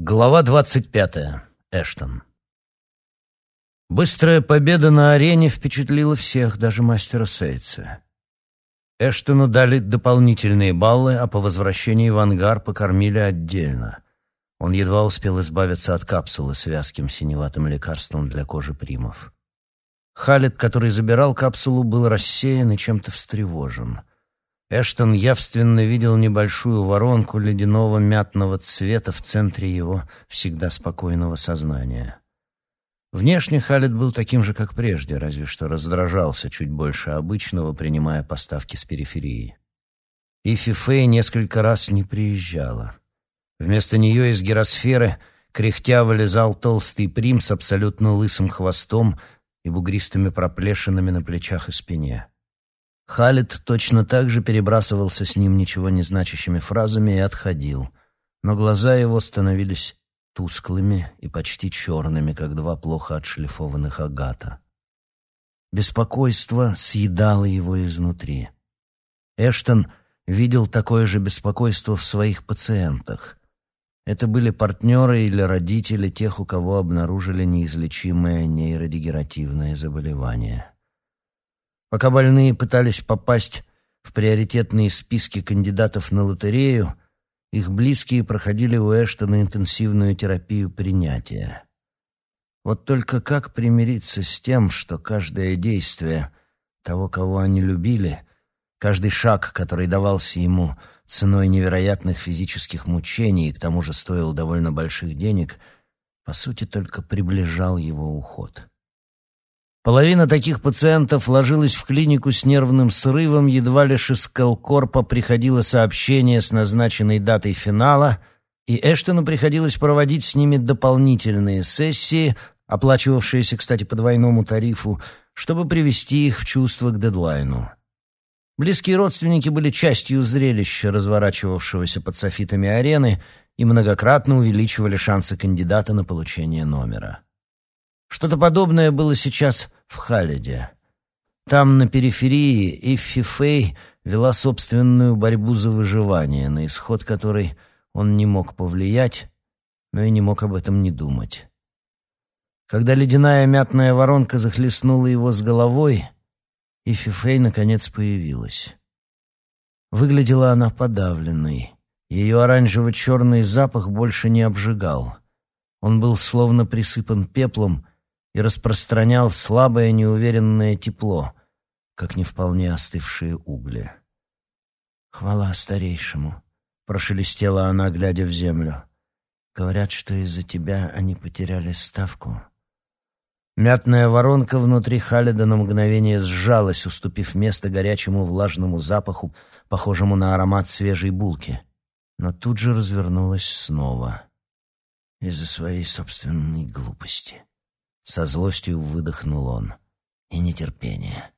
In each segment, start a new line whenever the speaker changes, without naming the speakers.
Глава 25. Эштон. Быстрая победа на арене впечатлила всех, даже мастера Сейтса. Эштону дали дополнительные баллы, а по возвращении в ангар покормили отдельно. Он едва успел избавиться от капсулы с вязким синеватым лекарством для кожи примов. Халет, который забирал капсулу, был рассеян и чем-то встревожен. Эштон явственно видел небольшую воронку ледяного мятного цвета в центре его всегда спокойного сознания. Внешне Халет был таким же, как прежде, разве что раздражался чуть больше обычного, принимая поставки с периферии. И Фифей несколько раз не приезжала. Вместо нее из гиросферы кряхтя вылезал толстый прим с абсолютно лысым хвостом и бугристыми проплешинами на плечах и спине. Халид точно так же перебрасывался с ним ничего не значащими фразами и отходил, но глаза его становились тусклыми и почти черными, как два плохо отшлифованных агата. Беспокойство съедало его изнутри. Эштон видел такое же беспокойство в своих пациентах. Это были партнеры или родители тех, у кого обнаружили неизлечимое нейродегеративное заболевание. Пока больные пытались попасть в приоритетные списки кандидатов на лотерею, их близкие проходили у Эштона интенсивную терапию принятия. Вот только как примириться с тем, что каждое действие того, кого они любили, каждый шаг, который давался ему ценой невероятных физических мучений и к тому же стоил довольно больших денег, по сути только приближал его уход. Половина таких пациентов ложилась в клинику с нервным срывом, едва лишь из Келкорпа приходило сообщение с назначенной датой финала, и Эштону приходилось проводить с ними дополнительные сессии, оплачивавшиеся, кстати, по двойному тарифу, чтобы привести их в чувство к дедлайну. Близкие родственники были частью зрелища, разворачивавшегося под софитами арены, и многократно увеличивали шансы кандидата на получение номера. Что-то подобное было сейчас в Халиде. Там, на периферии, Иффи Фэй вела собственную борьбу за выживание, на исход которой он не мог повлиять, но и не мог об этом не думать. Когда ледяная мятная воронка захлестнула его с головой, Иффи Фэй наконец появилась. Выглядела она подавленной. Ее оранжево-черный запах больше не обжигал. Он был словно присыпан пеплом и распространял слабое неуверенное тепло, как не вполне остывшие угли. «Хвала старейшему», — прошелестела она, глядя в землю. «Говорят, что из-за тебя они потеряли ставку». Мятная воронка внутри Халида на мгновение сжалась, уступив место горячему влажному запаху, похожему на аромат свежей булки, но тут же развернулась снова из-за своей собственной глупости. Со злостью выдохнул он. И нетерпение.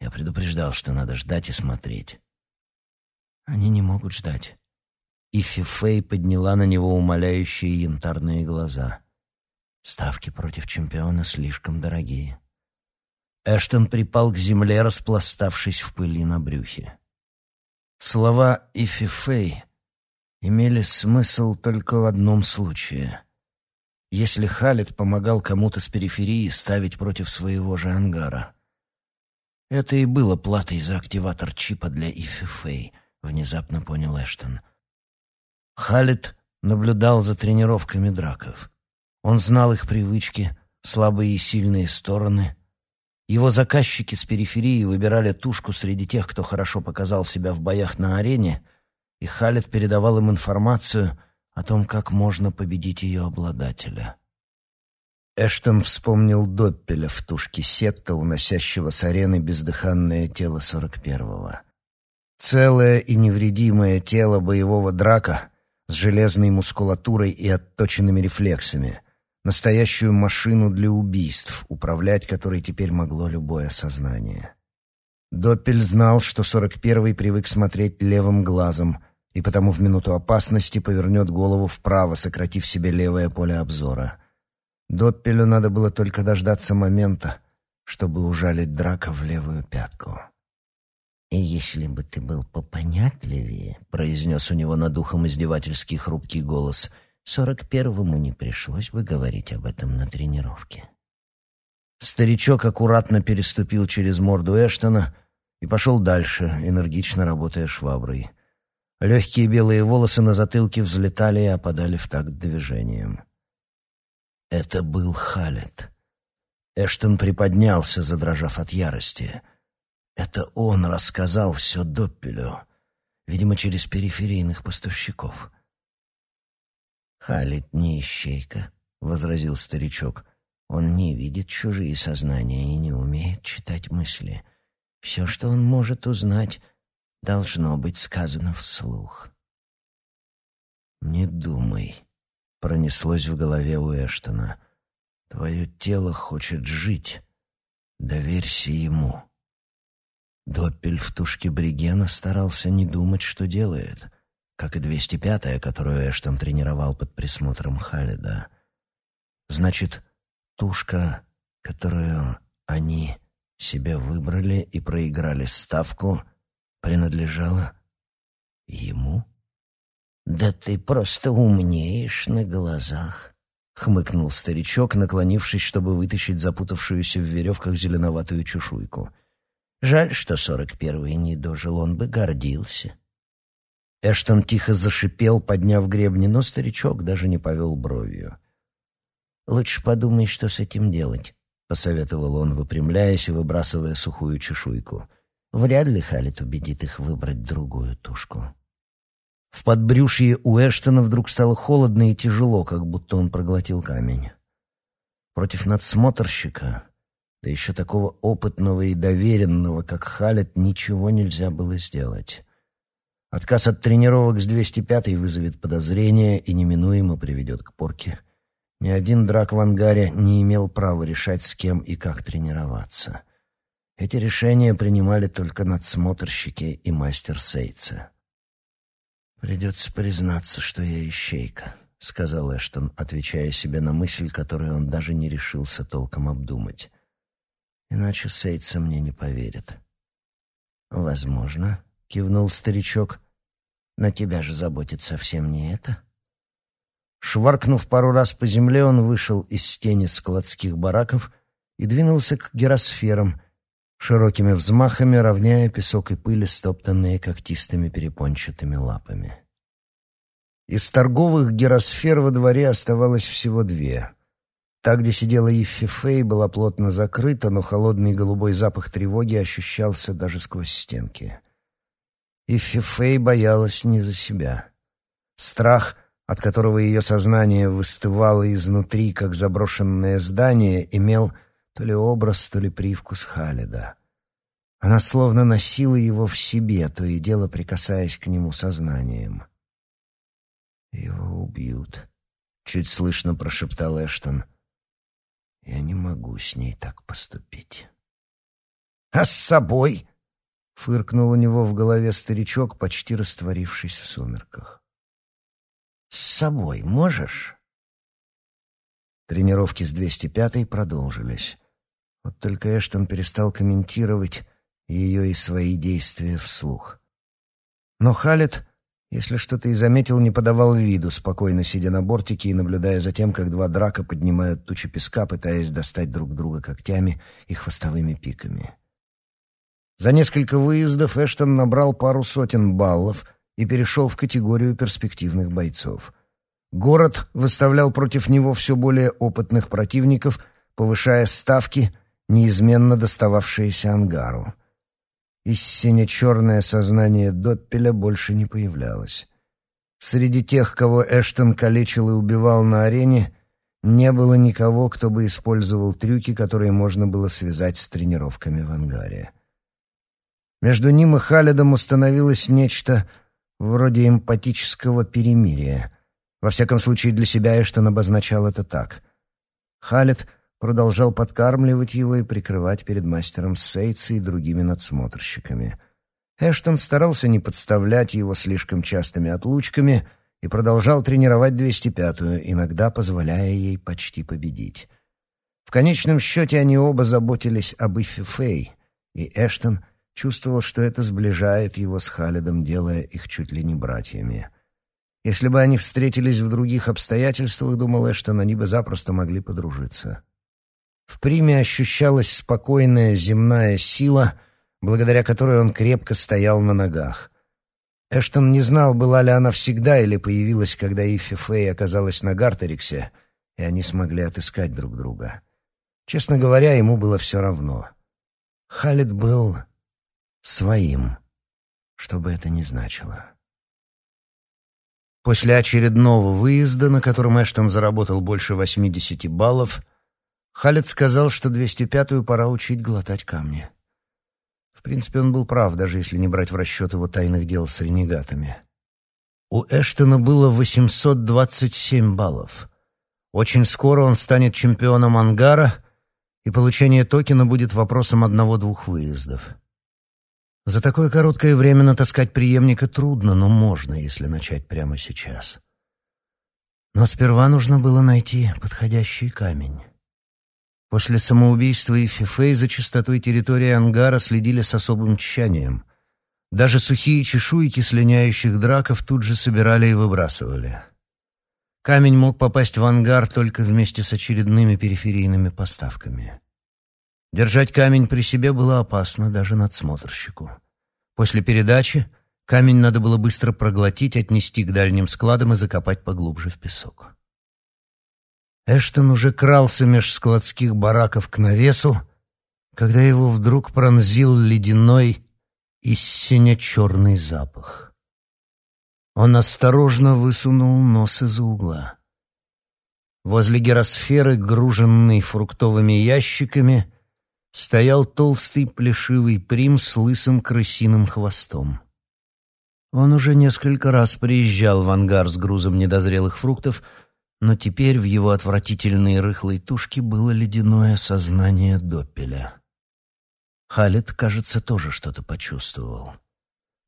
Я предупреждал, что надо ждать и смотреть. Они не могут ждать. И Фифей подняла на него умоляющие янтарные глаза. Ставки против чемпиона слишком дорогие. Эштон припал к земле, распластавшись в пыли на брюхе. Слова Ифи Фэй имели смысл только в одном случае если Халид помогал кому-то с периферии ставить против своего же ангара. Это и было платой за активатор чипа для Ифи внезапно понял Эштон. Халид наблюдал за тренировками драков. Он знал их привычки, слабые и сильные стороны. Его заказчики с периферии выбирали тушку среди тех, кто хорошо показал себя в боях на арене, и Халид передавал им информацию — о том, как можно победить ее обладателя. Эштон вспомнил Доппеля в тушке сетка, уносящего с арены бездыханное тело сорок первого. Целое и невредимое тело боевого драка с железной мускулатурой и отточенными рефлексами, настоящую машину для убийств, управлять которой теперь могло любое сознание. Доппель знал, что сорок первый привык смотреть левым глазом — и потому в минуту опасности повернет голову вправо, сократив себе левое поле обзора. Доппелю надо было только дождаться момента, чтобы ужалить драка в левую пятку. «И если бы ты был попонятливее», — произнес у него над ухом издевательский хрупкий голос,
сорок первому не пришлось бы говорить об этом на тренировке.
Старичок аккуратно переступил через морду Эштона и пошел дальше, энергично работая шваброй. Легкие белые волосы на затылке взлетали и опадали в такт движением. Это был Халет. Эштон приподнялся, задрожав от ярости. Это он рассказал все Доппелю, видимо, через периферийных поставщиков.
«Халет не ищейка», — возразил старичок. «Он не видит чужие сознания и не умеет читать мысли. Все, что он может узнать, должно быть сказано вслух».
«Не думай», — пронеслось в голове у Эштона. «Твое тело хочет жить. Доверься ему». Доппель в тушке Бригена старался не думать, что делает — как и 205-я, которую Эштон тренировал под присмотром Халида. Значит, тушка, которую они себе выбрали и проиграли ставку, принадлежала ему?
«Да ты просто умнеешь на глазах», — хмыкнул старичок, наклонившись, чтобы вытащить запутавшуюся в веревках зеленоватую чешуйку. «Жаль, что сорок первый не дожил, он бы гордился».
Эштон тихо зашипел, подняв гребни, но старичок даже не повел бровью.
«Лучше подумай, что с этим делать», — посоветовал он, выпрямляясь и выбрасывая сухую чешуйку. «Вряд ли Халит убедит их выбрать другую тушку».
В подбрюшье у Эштона вдруг стало холодно и тяжело, как будто он проглотил камень. Против надсмотрщика, да еще такого опытного и доверенного, как Халет, ничего нельзя было сделать. Отказ от тренировок с 205-й вызовет подозрения и неминуемо приведет к порке. Ни один драк в ангаре не имел права решать, с кем и как тренироваться. Эти решения принимали только надсмотрщики и мастер Сейца. «Придется признаться, что я ищейка», — сказал Эштон, отвечая себе на мысль, которую он даже не решился толком обдумать. «Иначе Сейца мне не поверит».
«Возможно», — кивнул старичок, но тебя же заботит совсем не это.
Шваркнув пару раз по земле, он вышел из тени складских бараков и двинулся к гиросферам, широкими взмахами равняя песок и пыль, стоптанные когтистыми перепончатыми лапами. Из торговых гиросфер во дворе оставалось всего две. Та, где сидела Иффи Фэй, была плотно закрыта, но холодный голубой запах тревоги ощущался даже сквозь стенки и Фифей боялась не за себя. Страх, от которого ее сознание выстывало изнутри, как заброшенное здание, имел то ли образ, то ли привкус Халида. Она словно носила его в себе, то и дело прикасаясь к нему сознанием. «Его убьют», — чуть слышно прошептал Эштон. «Я не могу с ней так поступить». «А с собой?» Фыркнул у него в голове старичок, почти растворившись в сумерках.
«С собой можешь?»
Тренировки с 205-й продолжились. Вот только Эштон перестал комментировать ее и свои действия вслух. Но Халет, если что-то и заметил, не подавал виду, спокойно сидя на бортике и наблюдая за тем, как два драка поднимают тучи песка, пытаясь достать друг друга когтями и хвостовыми пиками. За несколько выездов Эштон набрал пару сотен баллов и перешел в категорию перспективных бойцов. Город выставлял против него все более опытных противников, повышая ставки, неизменно достававшиеся ангару. Из сине-черное сознание Доппеля больше не появлялось. Среди тех, кого Эштон калечил и убивал на арене, не было никого, кто бы использовал трюки, которые можно было связать с тренировками в ангаре. Между ним и Халидом установилось нечто вроде эмпатического перемирия. Во всяком случае, для себя Эштон обозначал это так. Халид продолжал подкармливать его и прикрывать перед мастером Сейтса и другими надсмотрщиками. Эштон старался не подставлять его слишком частыми отлучками и продолжал тренировать 205-ю, иногда позволяя ей почти победить. В конечном счете они оба заботились об Ифе Фэй, и Эштон — Чувствовал, что это сближает его с Халидом, делая их чуть ли не братьями.
Если бы они встретились в других обстоятельствах, думал Эштон, они бы запросто могли подружиться. В Приме ощущалась спокойная земная сила, благодаря которой он крепко стоял на ногах. Эштон не знал, была ли она всегда или появилась, когда Ифи Фэй оказалась на Гартериксе, и они смогли отыскать друг друга. Честно говоря, ему было все равно. Халид был своим, что бы это ни значило. После очередного выезда, на котором Эштон заработал больше 80 баллов, Халид сказал, что 205-ю пора учить глотать камни. В принципе, он был прав, даже если не брать в расчет его тайных дел с ренегатами. У Эштона было 827 баллов. Очень скоро он станет чемпионом ангара, и получение токена будет вопросом одного-двух выездов. За такое короткое время натаскать преемника трудно, но можно, если начать прямо сейчас. Но сперва нужно было найти подходящий камень. После самоубийства Ифифей за чистотой территории ангара следили с особым тщанием. Даже сухие чешуйки слиняющих драков тут же собирали и выбрасывали. Камень мог попасть в ангар только вместе с очередными периферийными поставками. Держать камень при себе было опасно даже надсмотрщику. После передачи камень надо было быстро проглотить, отнести к дальним складам и закопать поглубже в песок. Эштон уже крался меж складских бараков к навесу, когда его вдруг пронзил ледяной и сине-черный запах. Он осторожно высунул нос из-за угла. Возле геросферы, груженной фруктовыми ящиками, стоял толстый плешивый прим с лысым крысиным хвостом. Он уже несколько раз приезжал в ангар с грузом недозрелых фруктов — но теперь в его отвратительной рыхлой тушке было ледяное сознание Доппеля. Халет, кажется, тоже что-то почувствовал.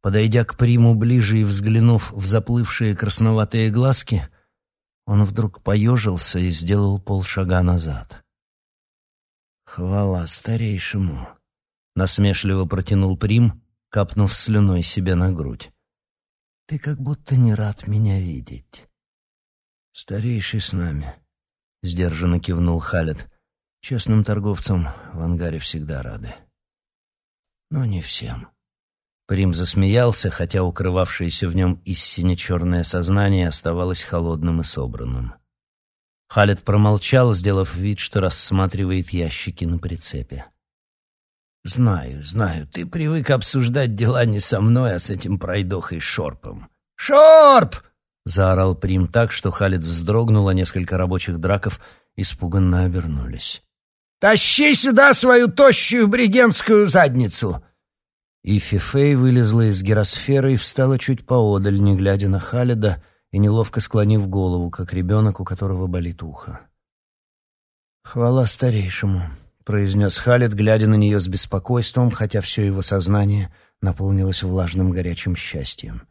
Подойдя к приму ближе и взглянув в заплывшие красноватые глазки, он вдруг поежился и сделал полшага назад. «Хвала старейшему!» — насмешливо протянул Прим, капнув слюной себе на грудь. «Ты как будто не рад меня видеть». «Старейший с нами», — сдержанно кивнул Халет. «Честным торговцам в ангаре всегда рады». «Но не всем». Прим засмеялся, хотя укрывавшееся в нем истинно черное сознание оставалось холодным и собранным. Халет промолчал, сделав вид, что рассматривает ящики на прицепе. «Знаю, знаю, ты привык обсуждать дела не со мной, а с этим пройдохой Шорпом». «Шорп!» Заорал Прим так, что Халид вздрогнул, а несколько рабочих драков испуганно обернулись. «Тащи сюда свою тощую бригенскую задницу!» И Фифей вылезла из гиросферы и встала чуть поодаль, не глядя на Халида и неловко склонив голову, как ребенок, у которого болит ухо. «Хвала старейшему», — произнес Халид, глядя на нее с беспокойством, хотя все его сознание наполнилось влажным горячим счастьем.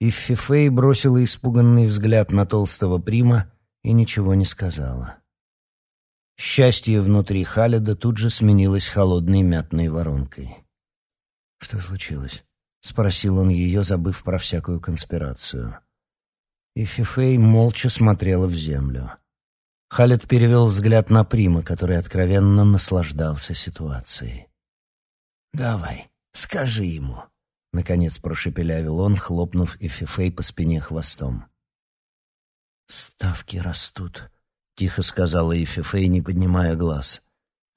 И Фифей бросила испуганный взгляд на толстого прима и ничего не сказала. Счастье внутри Халида тут же сменилось холодной мятной воронкой. «Что случилось?» — спросил он ее, забыв про всякую конспирацию. И Фифей молча смотрела в землю. Халид перевел взгляд на Прима, который откровенно наслаждался ситуацией. «Давай, скажи ему», — наконец прошепелявил он, хлопнув Эфифей по спине хвостом. «Ставки растут», — тихо сказала Эфифей, не поднимая глаз.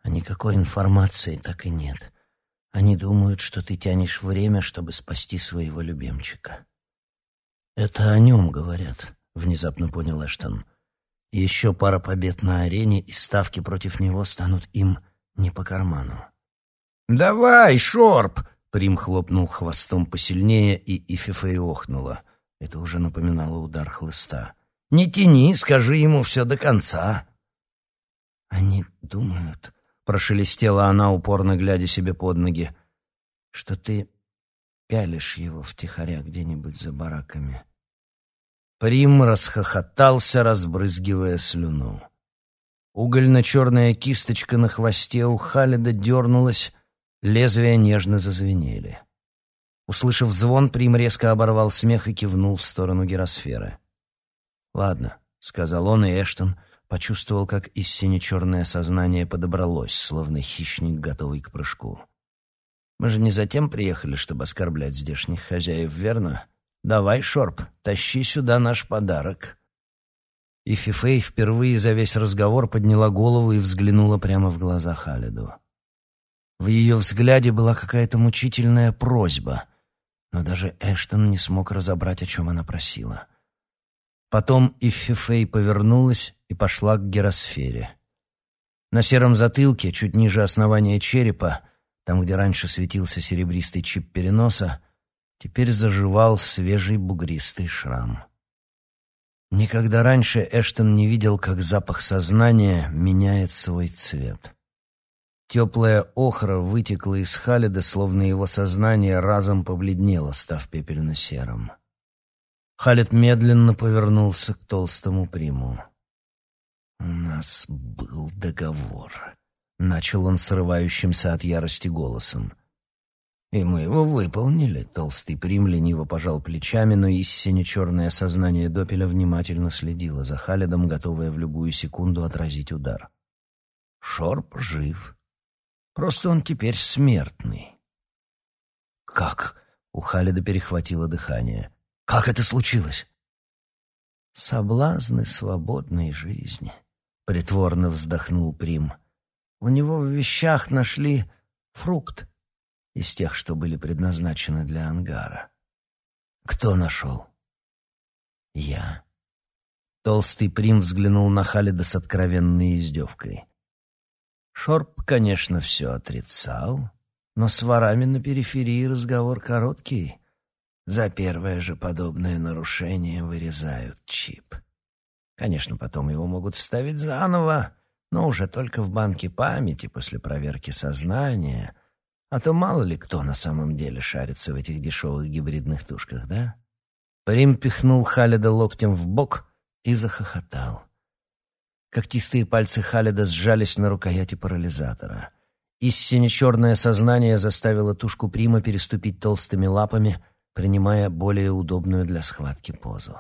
«А никакой информации так и нет. Они думают, что ты тянешь время, чтобы спасти своего любимчика». «Это о нем говорят», — внезапно понял Эштон. «Еще пара побед на арене, и ставки против него станут им не по карману». «Давай, Шорп!» Прим хлопнул хвостом посильнее, и Ифифей охнула. Это уже напоминало удар хлыста. «Не тяни, скажи ему все до конца». «Они думают», — прошелестела она, упорно глядя себе под ноги, «что ты пялишь его втихаря где-нибудь за бараками». Прим расхохотался, разбрызгивая слюну. Угольно-черная кисточка на хвосте у Халида дернулась, Лезвия нежно зазвенели.
Услышав звон, Прим резко оборвал смех и кивнул в сторону гиросферы. «Ладно», — сказал он, и Эштон почувствовал, как из сине-черное сознание подобралось, словно хищник, готовый к прыжку. «Мы же не затем приехали, чтобы оскорблять здешних хозяев, верно? Давай, Шорп, тащи сюда наш подарок». И Фифей впервые за весь разговор подняла голову и взглянула прямо в глаза Халиду. В ее взгляде была какая-то мучительная просьба, но даже Эштон не смог разобрать, о чем она просила. Потом Иффифей повернулась и пошла к геросфере. На сером затылке, чуть ниже основания черепа, там, где раньше светился серебристый чип переноса, теперь заживал свежий бугристый шрам. Никогда раньше Эштон не видел, как запах сознания меняет свой цвет. Теплая охра вытекла из Халида, словно его сознание разом побледнело, став пепельно-серым. Халид медленно повернулся к толстому приму. «У нас был договор», — начал он срывающимся от ярости голосом. «И мы его выполнили», — толстый прим лениво пожал плечами, но истинно черное сознание Допеля внимательно следило за Халидом, готовое в любую секунду отразить удар. «Шорп жив», Просто он теперь смертный. Как? У Халида перехватило дыхание. Как это случилось? Соблазны свободной жизни, притворно вздохнул Прим. У него в вещах нашли фрукт из тех, что были предназначены для ангара. Кто нашел? Я. Толстый Прим взглянул на Халида с откровенной издевкой. Шорп, конечно, все отрицал, но с ворами на периферии разговор короткий. За первое же подобное нарушение вырезают чип. Конечно, потом его могут вставить заново, но уже только в банке памяти после проверки сознания. А то мало ли кто на самом деле шарится в этих дешевых гибридных тушках, да? Прим пихнул Халида локтем в бок и захохотал. Когтистые пальцы Халида сжались на рукояти парализатора. Истинно черное сознание заставило тушку Прима переступить толстыми лапами, принимая более удобную для схватки позу.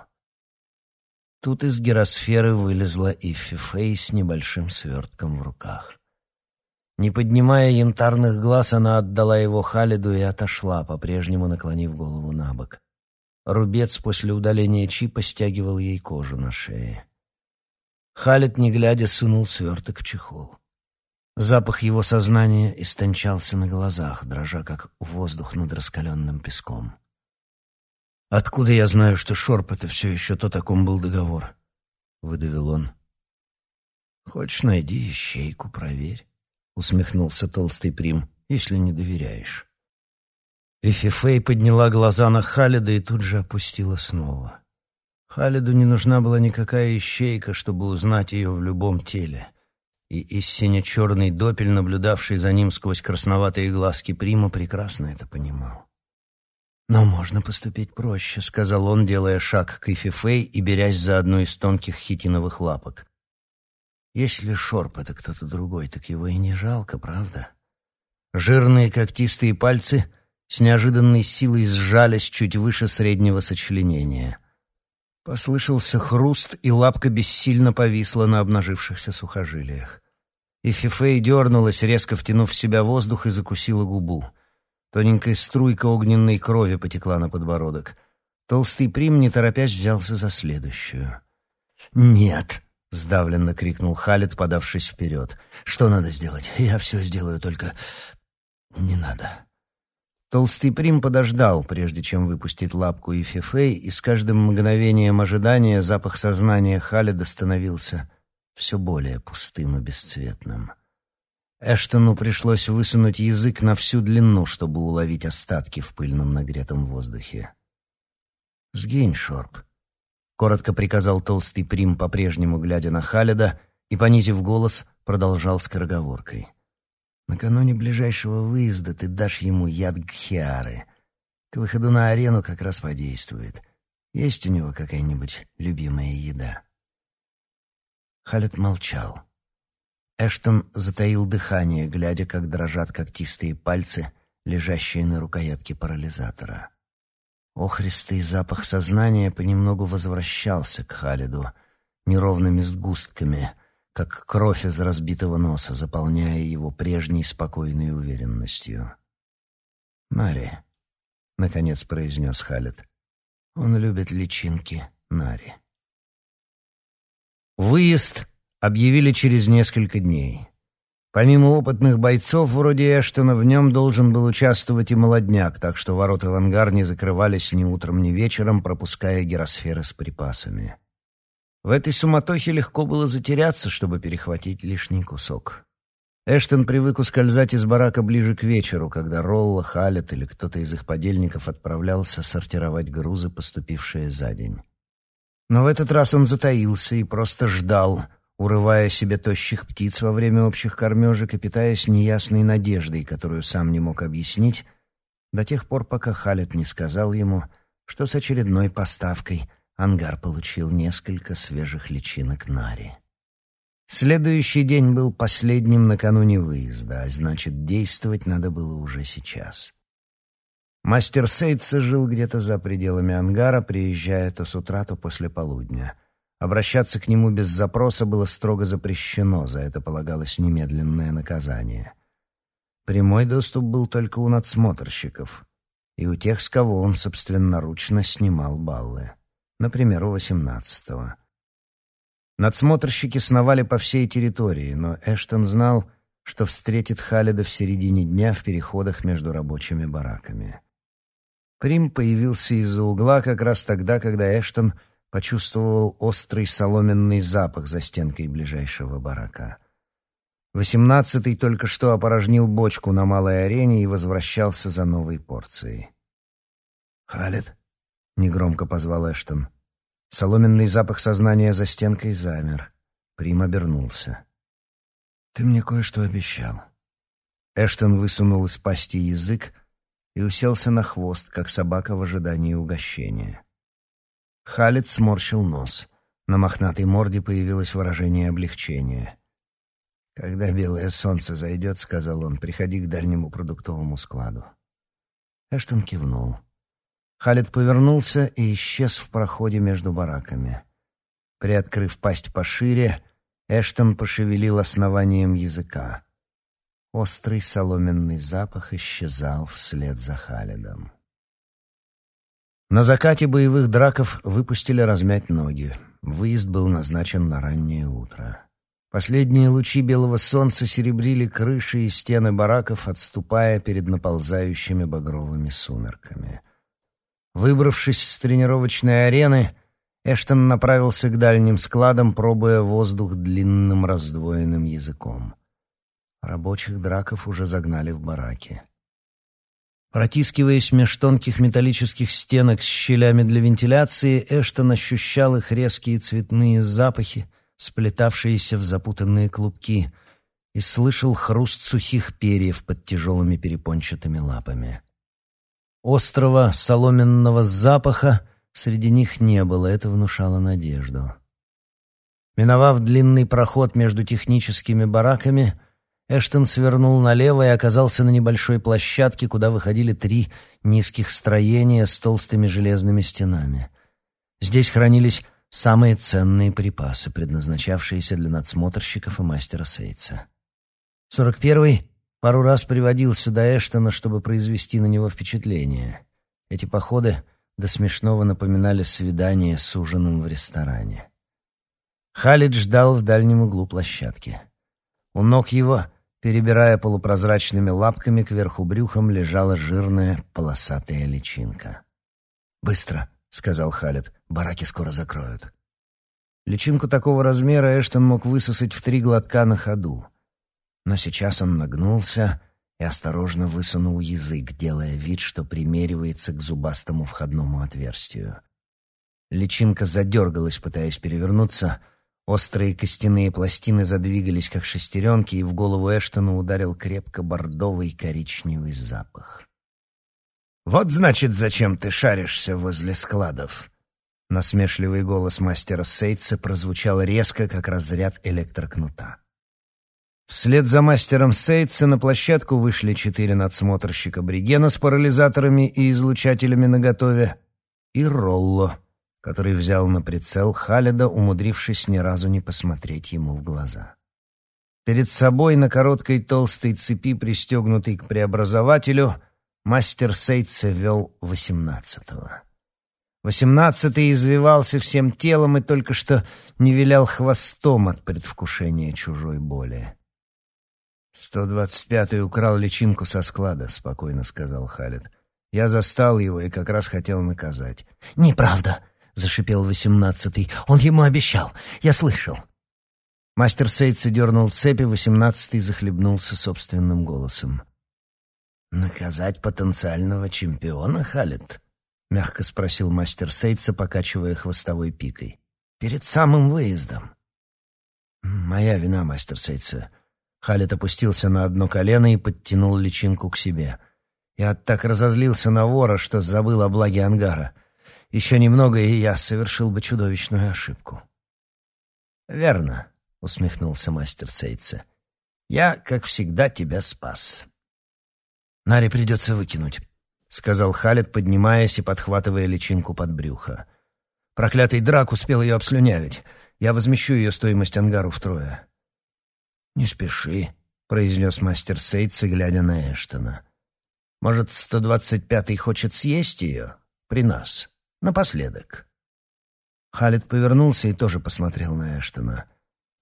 Тут из гиросферы вылезла Иффи Фей с небольшим свертком в руках. Не поднимая янтарных глаз, она отдала его Халиду и отошла, по-прежнему наклонив голову на бок. Рубец после удаления чипа стягивал ей кожу на шее. Халит, не глядя, сунул сверток в чехол. Запах его сознания истончался на глазах, дрожа как воздух над раскаленным песком. «Откуда я знаю, что Шорп — это все еще то, о был договор?» — выдавил он. «Хочешь, найди ищейку, проверь», — усмехнулся толстый Прим, — «если не доверяешь». Эфифей подняла глаза на Халида и тут же опустила снова. Халиду не нужна была никакая ищейка, чтобы узнать ее в любом теле. И истинно черный допель, наблюдавший за ним сквозь красноватые глазки Прима, прекрасно это понимал. «Но можно поступить проще», — сказал он, делая шаг к Ифифей и берясь за одну из тонких хитиновых лапок. «Если Шорп — это кто-то другой, так его и не жалко, правда?» Жирные когтистые пальцы с неожиданной силой сжались чуть выше среднего сочленения. Послышался хруст, и лапка бессильно повисла на обнажившихся сухожилиях. И Фифей дернулась, резко втянув в себя воздух, и закусила губу. Тоненькая струйка огненной крови потекла на подбородок. Толстый Прим, не торопясь, взялся за следующую. «Нет!» — сдавленно крикнул Халит, подавшись вперед. «Что надо сделать? Я все сделаю, только... не надо». Толстый Прим подождал, прежде чем выпустить лапку и Фифей, и с каждым мгновением ожидания запах сознания Халида становился все более пустым и бесцветным. Эштону пришлось высунуть язык на всю длину, чтобы уловить остатки в пыльном нагретом воздухе. «Сгинь, Шорп», — коротко приказал толстый Прим, по-прежнему глядя на Халида, и, понизив голос, продолжал скороговоркой. — Накануне ближайшего выезда ты дашь ему яд гхиары. К выходу на арену как раз подействует. Есть у него какая-нибудь любимая еда?» Халет молчал. Эштон затаил дыхание, глядя, как дрожат когтистые пальцы, лежащие на рукоятке парализатора. Охристый запах сознания понемногу возвращался к Халиду неровными сгустками, как кровь из разбитого носа, заполняя его прежней спокойной уверенностью. «Нари», — наконец произнес Халид, — «он любит личинки Нари». Выезд объявили через несколько дней. Помимо опытных бойцов вроде Эштона, в нем должен был участвовать и молодняк, так что ворота в ангар не закрывались ни утром, ни вечером, пропуская гиросферы с припасами. В этой суматохе легко было затеряться, чтобы перехватить лишний кусок. Эштон привык ускользать из барака ближе к вечеру, когда Ролла, Халет или кто-то из их подельников отправлялся сортировать грузы, поступившие за день. Но в этот раз он затаился и просто ждал, урывая себе тощих птиц во время общих кормежек и питаясь неясной надеждой, которую сам не мог объяснить, до тех пор, пока Халет не сказал ему, что с очередной поставкой — ангар получил несколько свежих личинок нари. Следующий день был последним накануне выезда, а значит, действовать надо было уже сейчас. Мастер Сейтса жил где-то за пределами ангара, приезжая то с утра, то после полудня. Обращаться к нему без запроса было строго запрещено, за это полагалось немедленное наказание. Прямой доступ был только у надсмотрщиков и у тех, с кого он собственноручно снимал баллы например, у восемнадцатого. Надсмотрщики сновали по всей территории, но Эштон знал, что встретит Халида в середине дня в переходах между рабочими бараками. Прим появился из-за угла как раз тогда, когда Эштон почувствовал острый соломенный запах за стенкой ближайшего барака. Восемнадцатый только что опорожнил бочку на малой арене и возвращался за новой порцией. «Халид?» — негромко позвал Эштон. Соломенный запах сознания за стенкой замер. Прим обернулся. «Ты мне кое-что обещал». Эштон высунул из пасти язык и уселся на хвост, как собака в ожидании угощения. Халит сморщил нос. На мохнатой морде появилось выражение облегчения. «Когда белое солнце зайдет, — сказал он, — приходи к дальнему продуктовому складу». Эштон кивнул. Халид повернулся и исчез в проходе между бараками. Приоткрыв пасть пошире, Эштон пошевелил основанием языка. Острый соломенный запах исчезал вслед за Халидом. На закате боевых драков выпустили размять ноги. Выезд был назначен на раннее утро. Последние лучи белого солнца серебрили крыши и стены бараков, отступая перед наползающими багровыми сумерками — Выбравшись с тренировочной арены, Эштон направился к дальним складам, пробуя воздух длинным раздвоенным языком. Рабочих драков уже загнали в бараки. Протискиваясь меж тонких металлических стенок с щелями для вентиляции, Эштон ощущал их резкие цветные запахи, сплетавшиеся в запутанные клубки, и слышал хруст сухих перьев под тяжелыми перепончатыми лапами. Острого соломенного запаха среди них не было, это внушало надежду. Миновав длинный проход между техническими бараками, Эштон свернул налево и оказался на небольшой площадке, куда выходили три низких строения с толстыми железными стенами. Здесь хранились самые ценные припасы, предназначавшиеся для надсмотрщиков и мастера Сейтса. Сорок первый Пару раз приводил сюда Эштона, чтобы произвести на него впечатление. Эти походы до смешного напоминали свидание с ужином в ресторане. Халид ждал в дальнем углу площадки. У ног его, перебирая полупрозрачными лапками кверху брюхом, лежала жирная полосатая личинка. «Быстро», — сказал Халид, — «бараки скоро закроют». Личинку такого размера Эштон мог высосать в три глотка на ходу но сейчас он нагнулся и осторожно высунул язык, делая вид, что примеривается к зубастому входному отверстию. Личинка задергалась, пытаясь перевернуться. Острые костяные пластины задвигались, как шестеренки, и в голову Эштона ударил крепко бордовый коричневый запах. «Вот, значит, зачем ты шаришься возле складов!» Насмешливый голос мастера Сейтса прозвучал резко, как разряд электрокнута. Вслед за мастером Сейтса на площадку вышли четыре надсмотрщика Бригена с парализаторами и излучателями наготове и Ролло, который взял на прицел Халида, умудрившись ни разу не посмотреть ему в глаза. Перед собой на короткой толстой цепи, пристегнутой к преобразователю, мастер Сейтса вел восемнадцатого. Восемнадцатый извивался всем телом и только что не вилял хвостом от предвкушения чужой боли. «Сто двадцать пятый украл личинку со склада», — спокойно сказал Халид. «Я застал его и как раз хотел наказать».
«Неправда», — зашипел восемнадцатый. «Он ему обещал. Я слышал».
Мастер Сейтса дернул цепи, восемнадцатый захлебнулся собственным голосом. «Наказать потенциального чемпиона, Халид?» — мягко спросил мастер Сейтса, покачивая хвостовой пикой. «Перед самым выездом». «Моя вина, мастер Сейтса». Халид опустился на одно колено и подтянул личинку к себе. «Я так разозлился на вора, что забыл о благе ангара. Еще немного, и я совершил бы чудовищную ошибку». «Верно», — усмехнулся мастер Сейтса. «Я, как всегда, тебя спас». «Наре придется выкинуть», — сказал Халет, поднимаясь и подхватывая личинку под брюхо. «Проклятый драк успел ее обслюнявить. Я возмещу ее стоимость ангару втрое». «Не спеши», — произнес мастер Сейтс, глядя на Эштона. «Может, 125-й хочет съесть ее? При нас. Напоследок». Халет повернулся и тоже посмотрел на Эштона.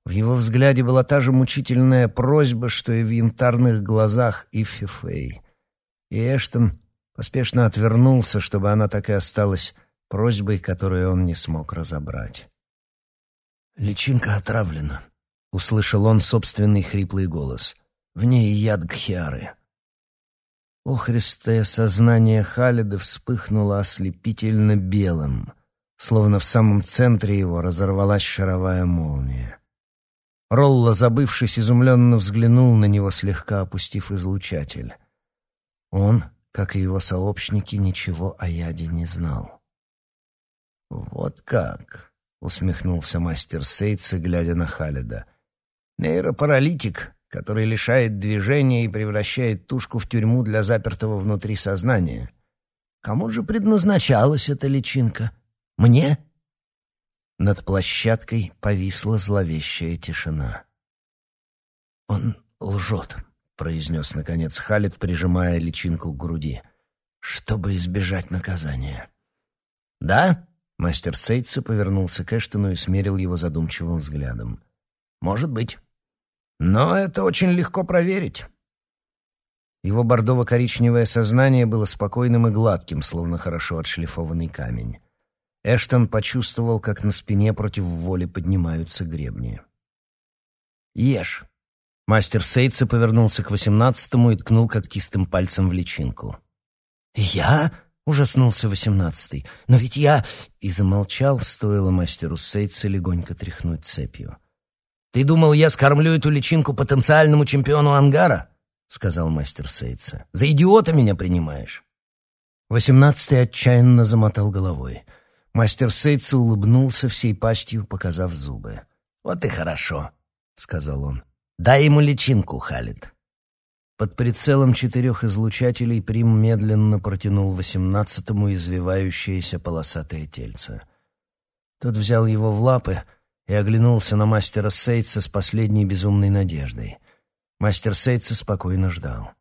В его взгляде была та же мучительная просьба, что и в янтарных глазах Иффи Фэй. И Эштон поспешно отвернулся, чтобы она так и осталась просьбой, которую он не смог разобрать. «Личинка отравлена», — услышал он собственный хриплый голос. «В ней яд гхиары». Охристое сознание Халида вспыхнуло ослепительно белым, словно в самом центре его разорвалась шаровая молния. Ролла, забывшись, изумленно взглянул на него, слегка опустив излучатель. Он, как и его сообщники, ничего о яде не знал. «Вот как!» — усмехнулся мастер Сейтса, глядя на Халида. «Нейропаралитик, который лишает движения и превращает тушку в тюрьму для запертого внутри сознания. Кому же предназначалась эта личинка? Мне?» Над площадкой повисла зловещая тишина. «Он лжет», — произнес, наконец, Халит, прижимая личинку к груди, «чтобы избежать наказания». «Да?» — мастер Сейтса повернулся к Эштону и смерил его задумчивым взглядом. «Может быть. Но это очень легко проверить». Его бордово-коричневое сознание было спокойным и гладким, словно хорошо отшлифованный камень. Эштон почувствовал, как на спине против воли поднимаются гребни. «Ешь!» Мастер Сейтса повернулся к восемнадцатому и ткнул когтистым пальцем в личинку. «Я?» — ужаснулся восемнадцатый. «Но ведь я...» И замолчал, стоило мастеру Сейтса легонько тряхнуть цепью. «Ты думал, я скормлю эту личинку потенциальному чемпиону ангара?» — сказал мастер Сейтса. «За идиота меня принимаешь?» Восемнадцатый отчаянно замотал головой — Мастер Сейтса улыбнулся всей пастью, показав зубы. «Вот и хорошо», — сказал он. «Дай ему личинку, Халид». Под прицелом четырех излучателей Прим медленно протянул восемнадцатому извивающееся полосатое тельце. Тот взял его в лапы и оглянулся на мастера Сейтса с последней безумной надеждой. Мастер Сейтса спокойно ждал.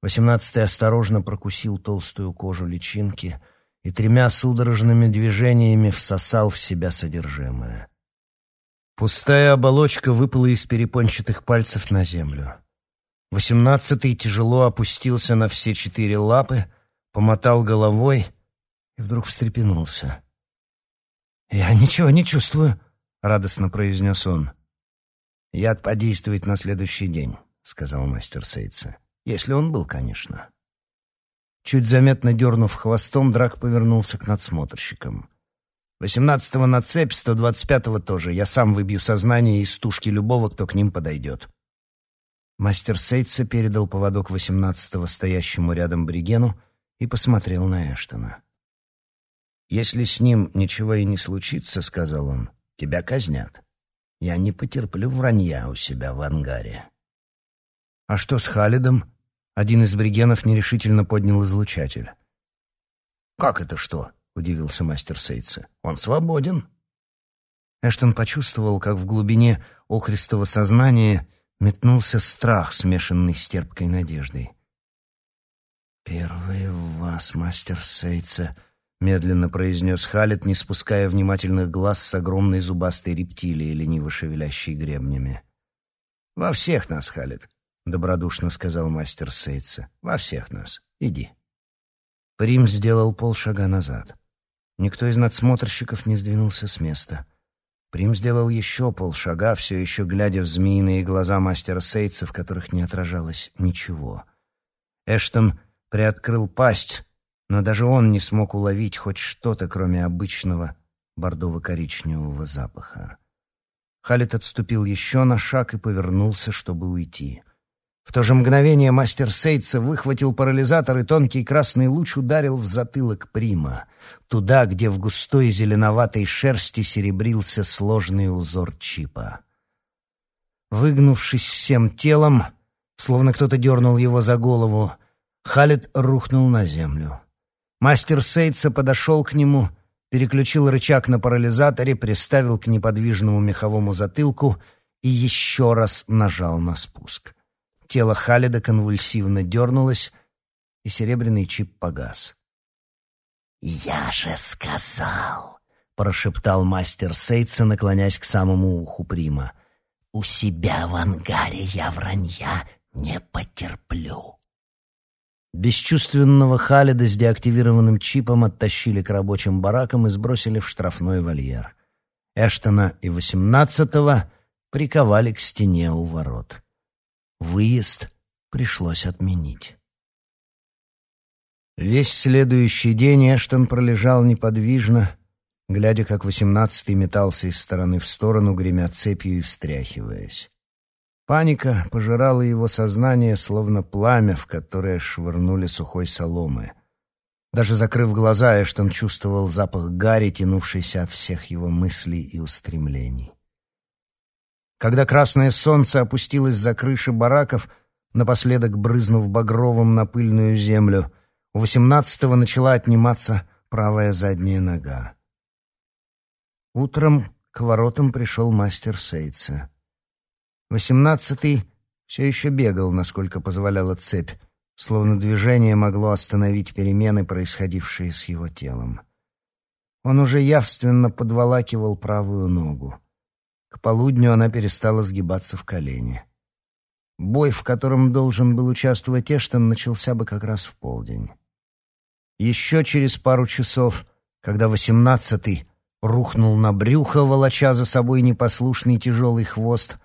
Восемнадцатый осторожно прокусил толстую кожу личинки — и тремя судорожными движениями всосал в себя содержимое. Пустая оболочка выпала из перепончатых пальцев на землю. Восемнадцатый тяжело опустился на все четыре лапы, помотал головой и вдруг встрепенулся. «Я ничего не чувствую», — радостно произнес он. «Яд подействует на следующий день», — сказал мастер Сейтса. «Если он был, конечно». Чуть заметно дернув хвостом, Драк повернулся к надсмотрщикам. «Восемнадцатого на цепь, сто двадцать пятого тоже. Я сам выбью сознание из тушки любого, кто к ним подойдет». Мастер Сейтса передал поводок восемнадцатого стоящему рядом Бригену и посмотрел на Эштона. «Если с ним ничего и не случится, — сказал он, — тебя казнят. Я не потерплю вранья у себя в ангаре». «А что с Халидом?» Один из бригенов нерешительно поднял излучатель.
«Как это что?» — удивился мастер Сейтса. «Он свободен».
Эштон почувствовал, как в глубине охристого сознания метнулся страх, смешанный с терпкой надеждой. «Первый в вас, мастер Сейтса», — медленно произнес Халет, не спуская внимательных глаз с огромной зубастой рептилии, лениво шевелящей гребнями.
«Во всех нас, Халет», — добродушно сказал мастер Сейтса. «Во всех нас. Иди».
Прим сделал полшага назад. Никто из надсмотрщиков не сдвинулся с места. Прим сделал еще полшага, все еще глядя в змеиные глаза мастера Сейтса, в которых не отражалось ничего. Эштон приоткрыл пасть, но даже он не смог уловить хоть что-то, кроме обычного бордово-коричневого запаха. Халит отступил еще на шаг и повернулся, чтобы уйти. В то же мгновение мастер Сейтса выхватил парализатор, и тонкий красный луч ударил в затылок Прима, туда, где в густой зеленоватой шерсти серебрился сложный узор чипа. Выгнувшись всем телом, словно кто-то дернул его за голову, Халид рухнул на землю. Мастер Сейтса подошел к нему, переключил рычаг на парализаторе, приставил к неподвижному меховому затылку и еще раз нажал на спуск. Тело Халида конвульсивно дернулось, и серебряный чип погас.
«Я же сказал!» — прошептал мастер Сейтса, наклоняясь к самому уху Прима. «У себя в ангаре я вранья не потерплю».
Бесчувственного Халида с деактивированным чипом оттащили к рабочим баракам и сбросили в штрафной вольер. Эштона и восемнадцатого приковали к стене у ворот. Выезд пришлось отменить. Весь следующий день Эштон пролежал неподвижно, глядя, как восемнадцатый метался из стороны в сторону, гремя цепью и встряхиваясь. Паника пожирала его сознание, словно пламя, в которое швырнули сухой соломы. Даже закрыв глаза, Эштон чувствовал запах гари, тянувшийся от всех его мыслей и устремлений. Когда красное солнце опустилось за крыши бараков, напоследок брызнув багровым на пыльную землю, у восемнадцатого начала отниматься правая задняя нога. Утром к воротам пришел мастер Сейтса. Восемнадцатый все еще бегал, насколько позволяла цепь, словно движение могло остановить перемены, происходившие с его телом. Он уже явственно подволакивал правую ногу. К полудню она перестала сгибаться в колени. Бой, в котором должен был участвовать Эштон, начался бы как раз в полдень. Еще через пару часов, когда восемнадцатый рухнул на брюхо, волоча за собой непослушный тяжелый хвост,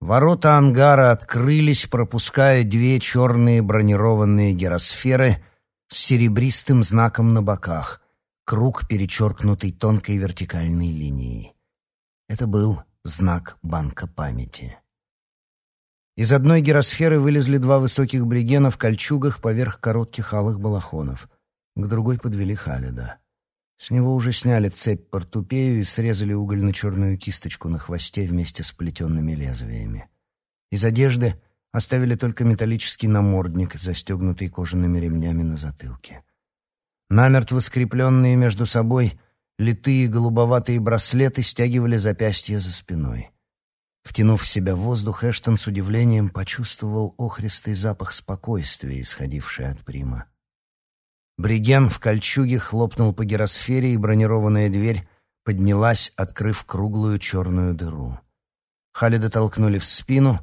ворота ангара открылись, пропуская две черные бронированные гиросферы с серебристым знаком на боках, круг, перечеркнутый тонкой вертикальной линией. Это был знак банка памяти. Из одной гиросферы вылезли два высоких бригена в кольчугах поверх коротких алых балахонов. К другой подвели Халида. С него уже сняли цепь портупею и срезали угольно-черную кисточку на хвосте вместе с плетенными лезвиями. Из одежды оставили только металлический намордник, застегнутый кожаными ремнями на затылке. Намертво скрепленные между собой Литые голубоватые браслеты стягивали запястья за спиной. Втянув в себя воздух, Эштон с удивлением почувствовал охристый запах спокойствия, исходивший от Прима. Бриген в кольчуге хлопнул по гиросфере, и бронированная дверь поднялась, открыв круглую черную дыру. Халида толкнули в спину,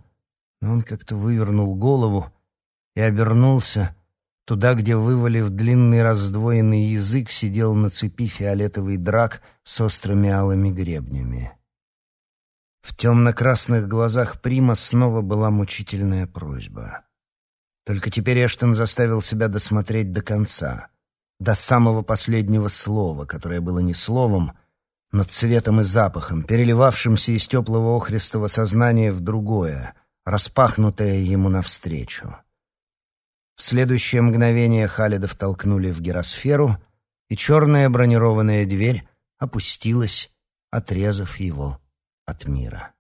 но он как-то вывернул голову и обернулся, Туда, где, вывалив длинный раздвоенный язык, сидел на цепи фиолетовый драк с острыми алыми гребнями. В темно-красных глазах Прима снова была мучительная просьба. Только теперь Эштон заставил себя досмотреть до конца, до самого последнего слова, которое было не словом, но цветом и запахом, переливавшимся из теплого охристого сознания в другое, распахнутое ему навстречу. В следующее мгновение Халида втолкнули в гиросферу, и черная бронированная дверь опустилась, отрезав его от мира.